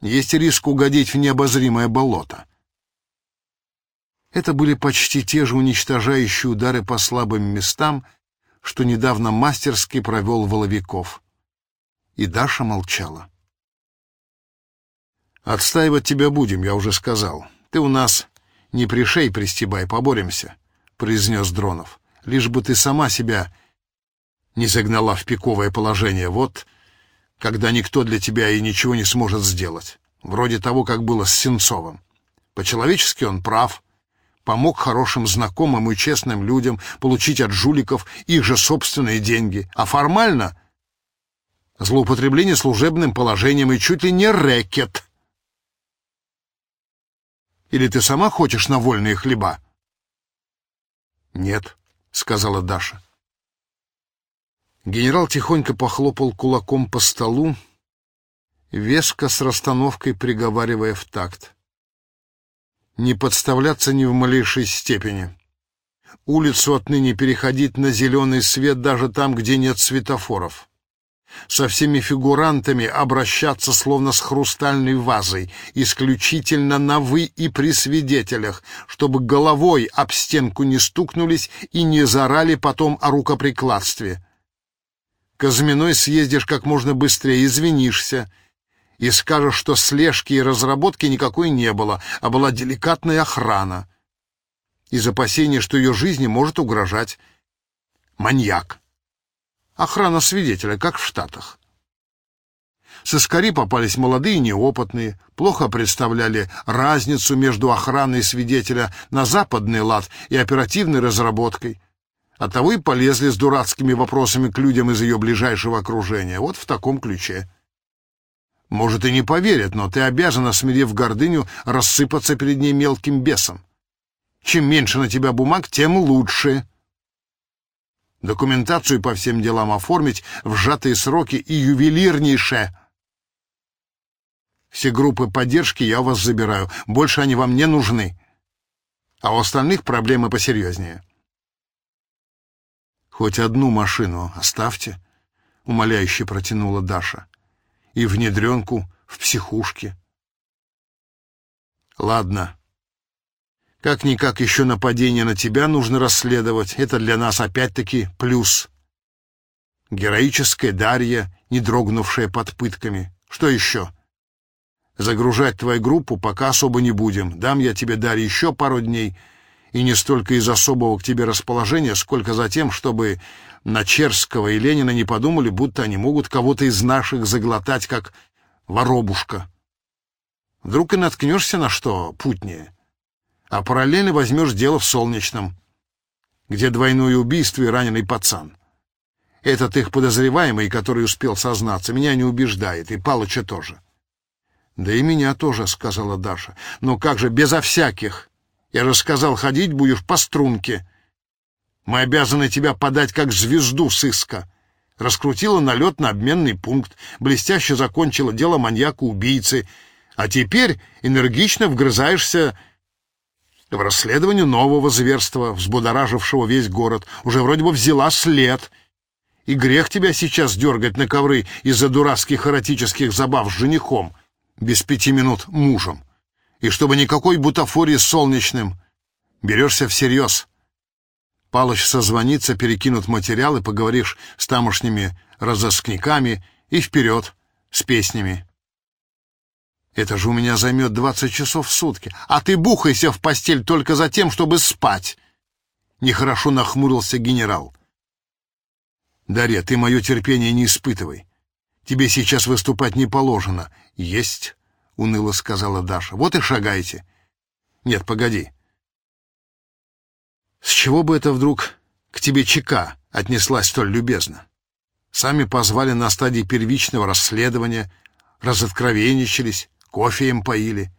Есть риск угодить в необозримое болото. Это были почти те же уничтожающие удары по слабым местам, что недавно мастерски провел Воловиков. И Даша молчала. «Отстаивать тебя будем, я уже сказал. Ты у нас не пришей пристебай, поборемся», — произнес Дронов. «Лишь бы ты сама себя не загнала в пиковое положение. Вот когда никто для тебя и ничего не сможет сделать. Вроде того, как было с Сенцовым. По-человечески он прав» помог хорошим знакомым и честным людям получить от жуликов их же собственные деньги, а формально — злоупотребление служебным положением и чуть ли не рэкет. Или ты сама хочешь на вольные хлеба? «Нет», — сказала Даша. Генерал тихонько похлопал кулаком по столу, веско с расстановкой приговаривая в такт не подставляться ни в малейшей степени. Улицу отныне переходить на зеленый свет даже там, где нет светофоров. Со всеми фигурантами обращаться словно с хрустальной вазой, исключительно на «вы» и при свидетелях, чтобы головой об стенку не стукнулись и не зарали потом о рукоприкладстве. Казминой съездишь как можно быстрее, извинишься, и скажешь, что слежки и разработки никакой не было, а была деликатная охрана. Из опасения, что ее жизни может угрожать маньяк. Охрана свидетеля, как в Штатах. Сыскари попались молодые и неопытные, плохо представляли разницу между охраной свидетеля на западный лад и оперативной разработкой. Оттого и полезли с дурацкими вопросами к людям из ее ближайшего окружения. Вот в таком ключе. Может, и не поверят, но ты обязана, смирив гордыню, рассыпаться перед ней мелким бесом. Чем меньше на тебя бумаг, тем лучше. Документацию по всем делам оформить в сжатые сроки и ювелирнейше. Все группы поддержки я у вас забираю. Больше они вам не нужны. А у остальных проблемы посерьезнее. Хоть одну машину оставьте, — умоляюще протянула Даша и внедренку в психушке. Ладно. Как-никак еще нападение на тебя нужно расследовать. Это для нас опять-таки плюс. Героическая Дарья, не дрогнувшая под пытками. Что еще? Загружать твою группу пока особо не будем. Дам я тебе, Дарья, еще пару дней. И не столько из особого к тебе расположения, сколько за тем, чтобы на Черского и Ленина не подумали, будто они могут кого-то из наших заглотать, как воробушка. Вдруг и наткнешься на что путнее, а параллельно возьмешь дело в Солнечном, где двойное убийство и раненый пацан. Этот их подозреваемый, который успел сознаться, меня не убеждает, и Палыча тоже. — Да и меня тоже, — сказала Даша. — Но как же, безо всяких? Я же сказал, ходить будешь по струнке. Мы обязаны тебя подать как звезду сыска. Раскрутила налет на обменный пункт, блестяще закончила дело маньяка-убийцы, а теперь энергично вгрызаешься в расследование нового зверства, взбудоражившего весь город. Уже вроде бы взяла след. И грех тебя сейчас дергать на ковры из-за дурацких эротических забав с женихом, без пяти минут мужем. И чтобы никакой бутафории с солнечным. Берешься всерьез. Палыч созвонится, перекинут материалы, поговоришь с тамошними разыскниками и вперед с песнями. Это же у меня займет двадцать часов в сутки. А ты бухайся в постель только за тем, чтобы спать. Нехорошо нахмурился генерал. Дарья, ты мое терпение не испытывай. Тебе сейчас выступать не положено. Есть, уныло сказала Даша. Вот и шагайте. Нет, погоди. С чего бы это вдруг к тебе ЧК отнеслась столь любезно? Сами позвали на стадии первичного расследования, разоткровенничались, кофе им поили.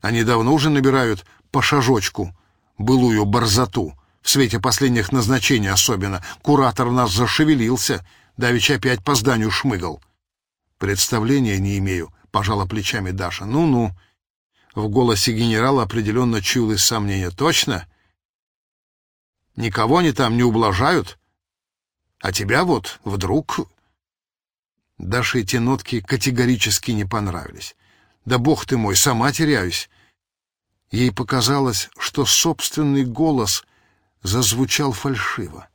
Они давно уже набирают по шажочку былую борзоту. В свете последних назначений особенно. Куратор нас зашевелился, давеча опять по зданию шмыгал. Представления не имею, пожала плечами Даша. Ну-ну. В голосе генерала определенно чуялось сомнение. Точно? — Никого они там не ублажают. А тебя вот вдруг...» Даше эти нотки категорически не понравились. Да бог ты мой, сама теряюсь. Ей показалось, что собственный голос зазвучал фальшиво.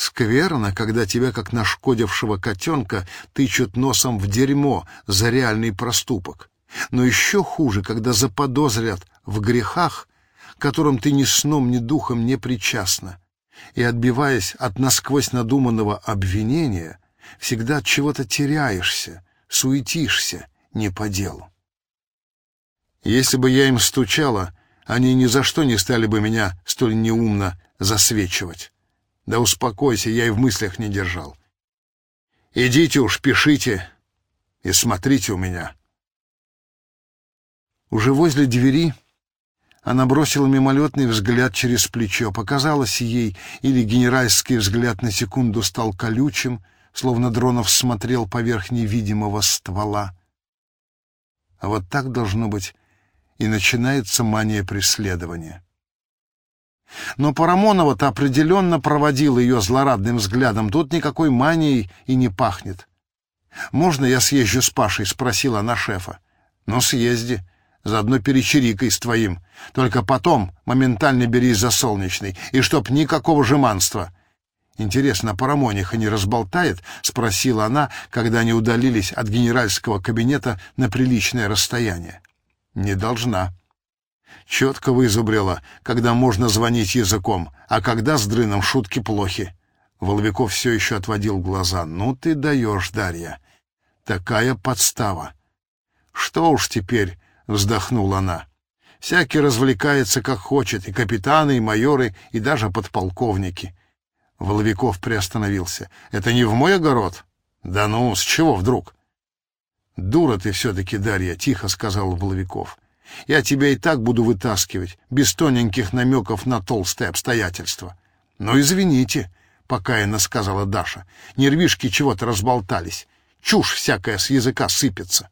Скверно, когда тебя, как нашкодившего котенка, тычут носом в дерьмо за реальный проступок. Но еще хуже, когда заподозрят в грехах, которым ты ни сном, ни духом не причастна. И, отбиваясь от насквозь надуманного обвинения, всегда от чего-то теряешься, суетишься не по делу. Если бы я им стучала, они ни за что не стали бы меня столь неумно засвечивать. Да успокойся, я и в мыслях не держал. Идите уж, пишите и смотрите у меня. Уже возле двери она бросила мимолетный взгляд через плечо. Показалось ей, или генеральский взгляд на секунду стал колючим, словно Дронов смотрел поверх невидимого ствола. А вот так должно быть и начинается мания преследования. Но Парамонова-то определенно проводил ее злорадным взглядом. Тут никакой манией и не пахнет. «Можно я съезжу с Пашей?» — спросила она шефа. «Ну, съезди. Заодно перечерикай с твоим. Только потом моментально берись за солнечный. И чтоб никакого жеманства». «Интересно, Парамониха не разболтает?» — спросила она, когда они удалились от генеральского кабинета на приличное расстояние. Не должна. Четко вызубрила, когда можно звонить языком, а когда с дрыном шутки плохи. Воловиков все еще отводил глаза. «Ну ты даешь, Дарья! Такая подстава!» «Что уж теперь?» — вздохнула она. «Всякий развлекается как хочет, и капитаны, и майоры, и даже подполковники». Воловиков приостановился. «Это не в мой огород?» «Да ну, с чего вдруг?» «Дура ты все-таки, Дарья», — тихо сказал Воловиков. «Я тебя и так буду вытаскивать, без тоненьких намеков на толстые обстоятельства». «Ну, извините», — покаянно сказала Даша. «Нервишки чего-то разболтались. Чушь всякая с языка сыпется».